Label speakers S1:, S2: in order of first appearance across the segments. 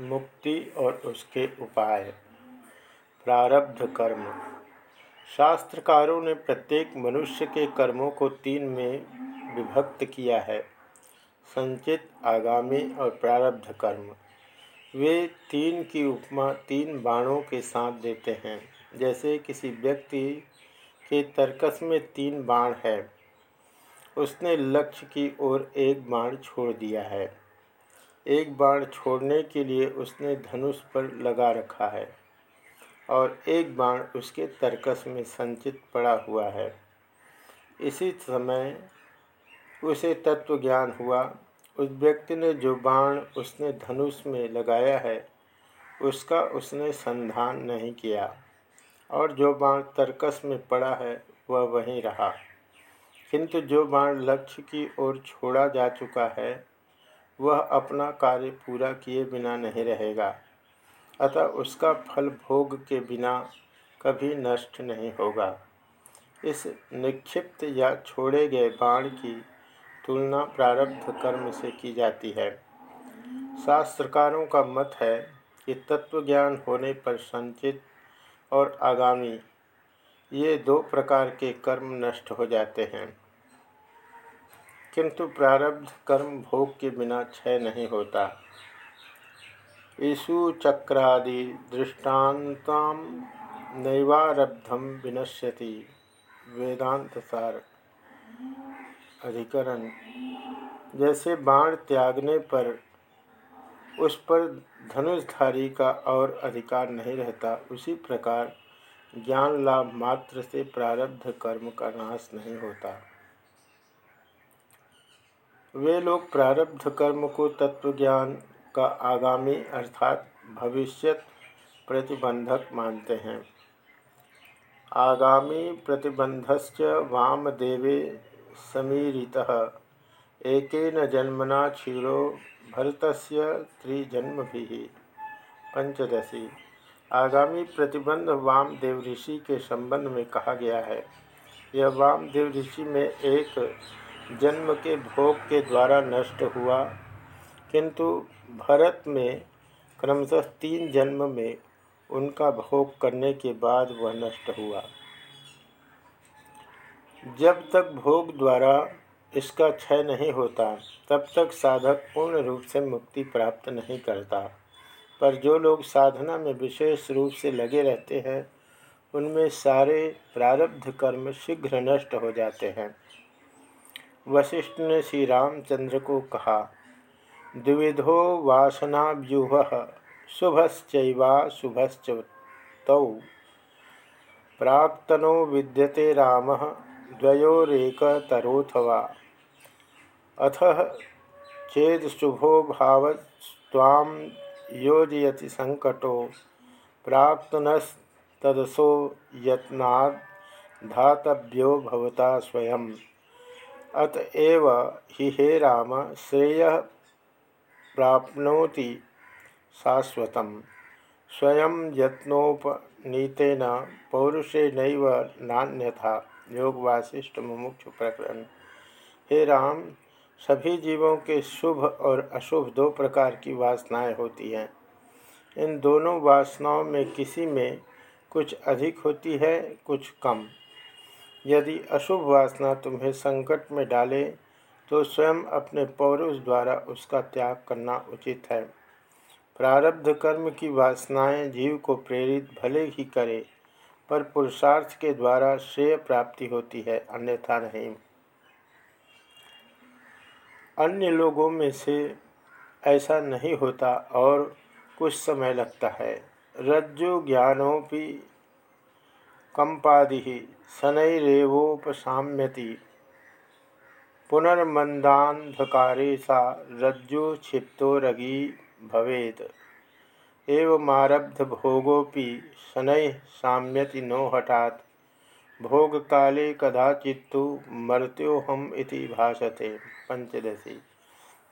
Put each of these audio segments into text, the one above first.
S1: मुक्ति और उसके उपाय। प्रारब्ध कर्म। शास्त्रकारों ने प्रत्येक मनुष्य के कर्मों को तीन में विभक्त किया है। संचित, आगामी और प्रारब्ध कर्म। वे तीन की उपमा तीन बाणों के साथ देते हैं। जैसे किसी व्यक्ति के तर्कस में तीन बाण है। उसने लक्ष्य की ओर एक बाण छोड़ दिया है। एक बाण छोड़ने के लिए उसने धनुष पर लगा रखा है और एक बाण उसके तर्कस में संचित पड़ा हुआ है। इसी समय उसे तत्व ज्ञान हुआ। उस व्यक्ति ने जो बाण उसने धनुष में लगाया है, उसका उसने संधान नहीं किया और जो बाण तर्कस में पड़ा है, वह वहीं रहा। किंतु जो बाण लक्ष्य की ओर छोड़ा जा चुका है वह अपना कार्य पूरा किए बिना नहीं रहेगा। अतः उसका फल भोग के बिना कभी नष्ट नहीं होगा। इस निक्षिप्त या छोड़े गए बाण की तुलना प्रारब्ध कर्म से की जाती है। शास्त्रकारों का मत है कि तत्वज्ञान होने पर संचित और आगामी ये दो प्रकार के कर्म नष्ट हो जाते हैं। किंतु प्रारब्ध कर्म भोग के बिना क्षय नहीं होता। ईशु चक्रादि दृष्टांत नैवारब्धम विनश्यति। वेदांत सार अधिकरण। जैसे बाण त्यागने पर उस पर धनुषधारी का और अधिकार नहीं रहता, उसी प्रकार ज्ञान लाभ मात्र से प्रारब्ध कर्म का नाश नहीं होता। वे लोग प्रारब्ध कर्म को तत्वज्ञान का आगामी अर्थात भविष्यत प्रतिबंधक मानते हैं। आगामी प्रतिबंधश्च वामदेवे समीरितः। एकेन जन्मना क्षीरो भरतस्य त्रिजन्मभिः। पंचदशी। आगामी प्रतिबंध वामदेव ऋषि के संबंध में कहा गया है। यह वामदेव ऋषि में एक जन्म के भोग के द्वारा नष्ट हुआ। किंतु भरत में क्रमशः तीन जन्म में उनका भोग करने के बाद वह नष्ट हुआ। जब तक भोग द्वारा इसका क्षय नहीं होता, तब तक साधक पूर्ण रूप से मुक्ति प्राप्त नहीं करता। पर जो लोग साधना में विशेष रूप से लगे रहते हैं, उनमें सारे प्रारब्ध कर्म शीघ्र नष्ट हो जाते हैं। वशिष्ठ ने श्री रामचंद्र को कहा, द्विविधो वासनाव्यूह, शुभश्चैवा शुभश्च तौ प्राक्तनो विद्यते राम, द्वयोरेकतरोऽथवा। अथ चेद शुभो भाव योजयति संकटो। प्राक्तनस्तदसो यत्नात् धातव्यो भवता स्वयं अतएव हि हे राम श्रेय प्राप्नोति शाश्वत स्वयं यत्नोपनीतेन पौरुषे नैव नान्यथा। योग वासिष्ठ मुमुक्ष प्रकरण। हे राम, सभी जीवों के शुभ और अशुभ दो प्रकार की वासनाएँ होती हैं। इन दोनों वासनाओं में किसी में कुछ अधिक होती है, कुछ कम। यदि अशुभ वासना तुम्हें संकट में डाले तो स्वयं अपने पौरुष द्वारा उसका त्याग करना उचित है। प्रारब्ध कर्म की वासनाएँ जीव को प्रेरित भले ही करे, पर पुरुषार्थ के द्वारा श्रेय प्राप्ति होती है, अन्यथा नहीं। अन्य लोगों में से ऐसा नहीं होता और कुछ समय लगता है। रज्जु ज्ञानोपि कंपादि शनैरेवोपशाम्यति पुनर्मंदांधकारे सा रज्जु क्षिप्तो रगी भवेद एवमारब्ध भोगोपि शनै साम्यति नो भोग काले कदाचित्तु मर्त्योहम इति भाषते पंचदशी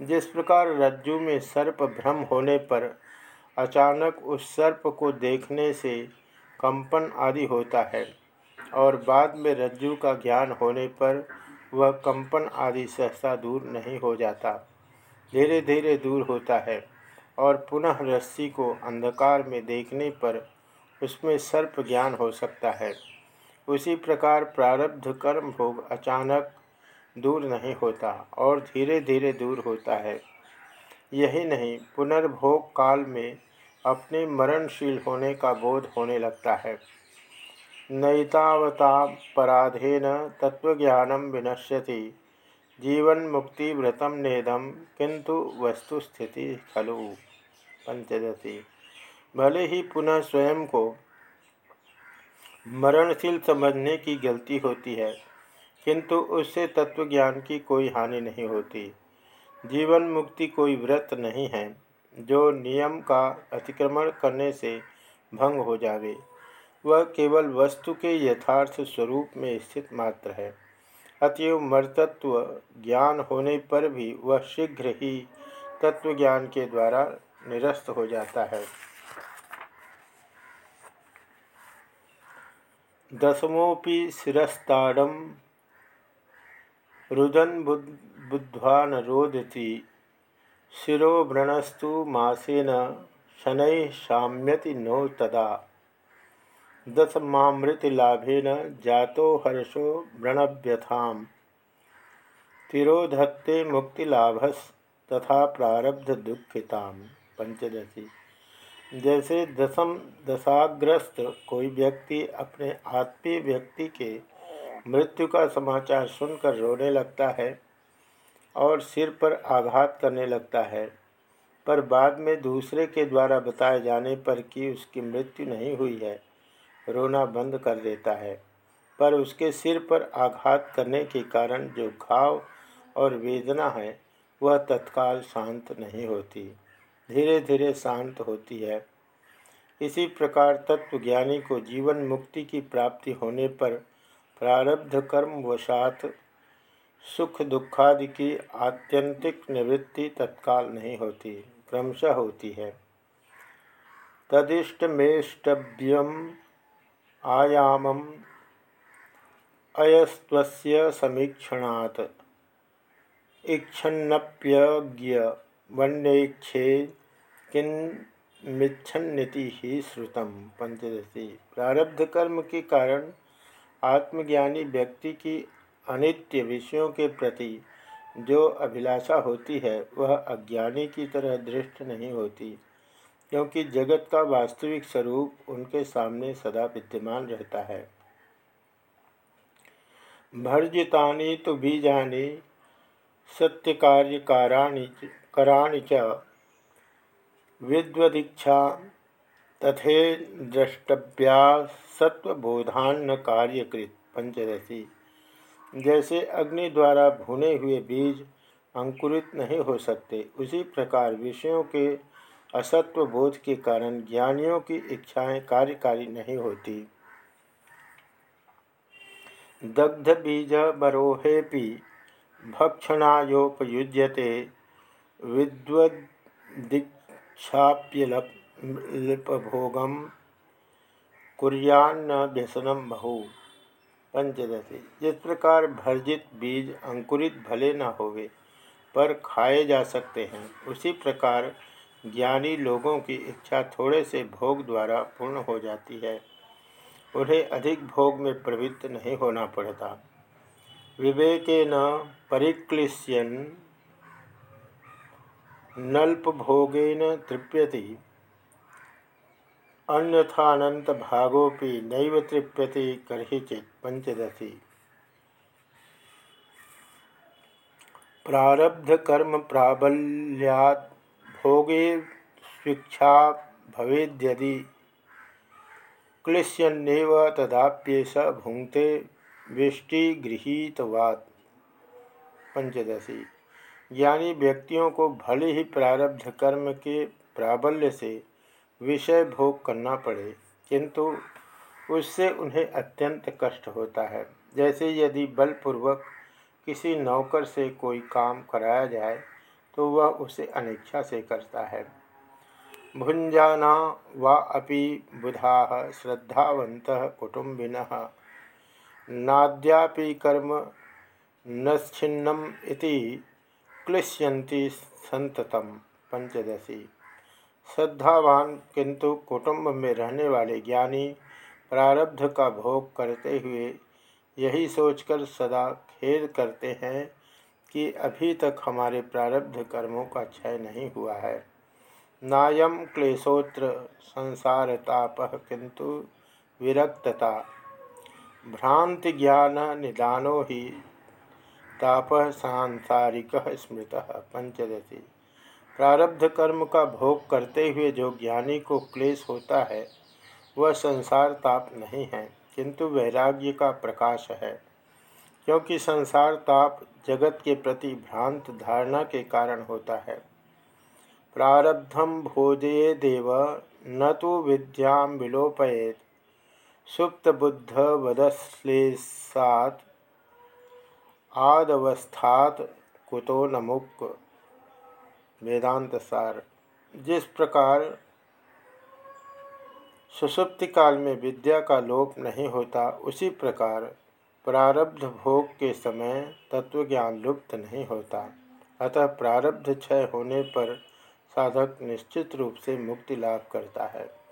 S1: जिस प्रकार रज्जु में सर्प भ्रम होने पर अचानक उस सर्प को देखने से कंपन आदि होता है और बाद में रज्जु का ज्ञान होने पर वह कंपन आदि सहसा दूर नहीं हो जाता। धीरे धीरे दूर होता है और पुनः रस्सी को अंधकार में देखने पर उसमें सर्प ज्ञान हो सकता है। उसी प्रकार प्रारब्ध कर्म भोग अचानक दूर नहीं होता और धीरे धीरे दूर होता है। यही नहीं, पुनर्भोग काल में अपने मरणशील होने का बोध होने लगता है। नैतावता पराधेन तत्वज्ञानम विनश्यति। जीवन मुक्ति व्रतम नेदम किंतु वस्तुस्थिति खलु। पंचदशी भले ही पुनः स्वयं को मरणशील समझने की गलती होती है किंतु उससे तत्वज्ञान की कोई हानि नहीं होती। जीवन मुक्ति कोई व्रत नहीं है। जो नियम का अतिक्रमण करने से भंग हो जावे, वह केवल वस्तु के यथार्थ स्वरूप में स्थित मात्र है। अतएव मर्तत्व ज्ञान होने पर भी वह शीघ्र ही तत्वज्ञान के द्वारा निरस्त हो जाता है। दसमोपि शिरस्ताड़म रुदन बुद्ध्वा न रोदति। शिरोव्रणस्तु मासेन शनै शाम्यति नो तदा। दसमामृतलाभेन जातो हर्षो व्रणव्यथा तिरोधत्ते मुक्तिलाभस तथा प्रारब्ध पंचदशी। जैसे दसम दशाग्रस्त कोई व्यक्ति अपने आत्मीय व्यक्ति के मृत्यु का समाचार सुनकर रोने लगता है और सिर पर आघात करने लगता है। पर बाद में दूसरे के द्वारा बताए जाने पर कि उसकी मृत्यु नहीं हुई है, रोना बंद कर देता है। पर उसके सिर पर आघात करने के कारण जो घाव और वेदना है, वह तत्काल शांत नहीं होती। धीरे धीरे शांत होती है। इसी प्रकार तत्वज्ञानी को जीवन मुक्ति की प्राप्ति होने पर प्रारब्ध कर्म वशात सुख दुखादि की आत्यंतिक निवृत्ति तत्काल नहीं होती, क्रमशः होती है। तदिष्टमेष्टव्यम आयामम अयस्त्वस्य समीक्षणात्। इच्छन्नप्यज्ञ वन्येक्षे किन्मिच्छन्निति ही श्रुतम। पंचदशी। प्रारब्ध कर्म के कारण आत्मज्ञानी व्यक्ति की अनित्य विषयों के प्रति जो अभिलाषा होती है, वह अज्ञानी की तरह दृष्ट नहीं होती, क्योंकि जगत का वास्तविक स्वरूप उनके सामने सदा विद्यमान रहता है। भर्जितानी तो बीजानी सत्य कार्य काराणी कराणी च विद्वदीक्षा तथे द्रष्टव्या सत्वबोधान्न कार्यकृत पंचदशी। जैसे अग्नि द्वारा भुने हुए बीज अंकुरित नहीं हो सकते, उसी प्रकार विषयों के असत्व बोध के कारण ज्ञानियों की इच्छाएँ कार्यकारी नहीं होती। दग्ध बीज बरोहेपि भक्षणायोपयुज्यते विद्वदीक्षाप्यलपभोगम कुरियान्न व्यसनम बहु। पंचदशी जिस प्रकार भर्जित बीज अंकुरित भले न होवे, पर खाए जा सकते हैं, उसी प्रकार ज्ञानी लोगों की इच्छा थोड़े से भोग द्वारा पूर्ण हो जाती है। उन्हें अधिक भोग में प्रवृत्त नहीं होना पड़ता। विवेके न परिक्लिश्यन, नल्पभोगेन तृप्यति। अन्यथानंत भागोपि नैव तृप्यति कर्चित पंचदशी प्रारब्ध कर्म प्राबल्याद भोगे स्वीक्षा भवेद्यदि। तदाप्येष भुंक्ते विष्टि गृहीतवाद पंचदशी ज्ञानी व्यक्तियों को भले ही प्रारब्ध कर्म के प्राबल्य से विषय भोग करना पड़े, किंतु उससे उन्हें अत्यंत कष्ट होता है। जैसे यदि बलपूर्वक किसी नौकर से कोई काम कराया जाए तो वह उसे अनिच्छा से करता है। भुंजाना वा अपि बुधा श्रद्धावंत कुटुंबिन नाद्यापि कर्म नच्छिन्नम इति क्लिश्यन्ति संततम पंचदशी। श्रद्धावान, किंतु कुटुंब में रहने वाले ज्ञानी प्रारब्ध का भोग करते हुए यही सोचकर सदा खेद करते हैं कि अभी तक हमारे प्रारब्ध कर्मों का क्षय नहीं हुआ है। नायम क्लेशोत्र संसार ताप किंतु विरक्तता। भ्रांति ज्ञान निदानो ही, ताप सांसारिक स्मृत, पंचदशी। प्रारब्ध कर्म का भोग करते हुए जो ज्ञानी को क्लेश होता है, वह संसार ताप नहीं है, किंतु वैराग्य का प्रकाश है। क्योंकि संसार ताप जगत के प्रति भ्रांत धारणा के कारण होता है। प्रारब्धम भोजे देव, न तो विद्या विलोपयेत। सुप्त बुद्ध वदश्लेषात, आदवस्थात कुतो नमुक। वेदांत सार, जिस प्रकार सुसुप्ति काल में विद्या का लोप नहीं होता, उसी प्रकार प्रारब्ध भोग के समय तत्वज्ञान लुप्त नहीं होता। अतः प्रारब्ध क्षय होने पर साधक निश्चित रूप से मुक्ति लाभ करता है।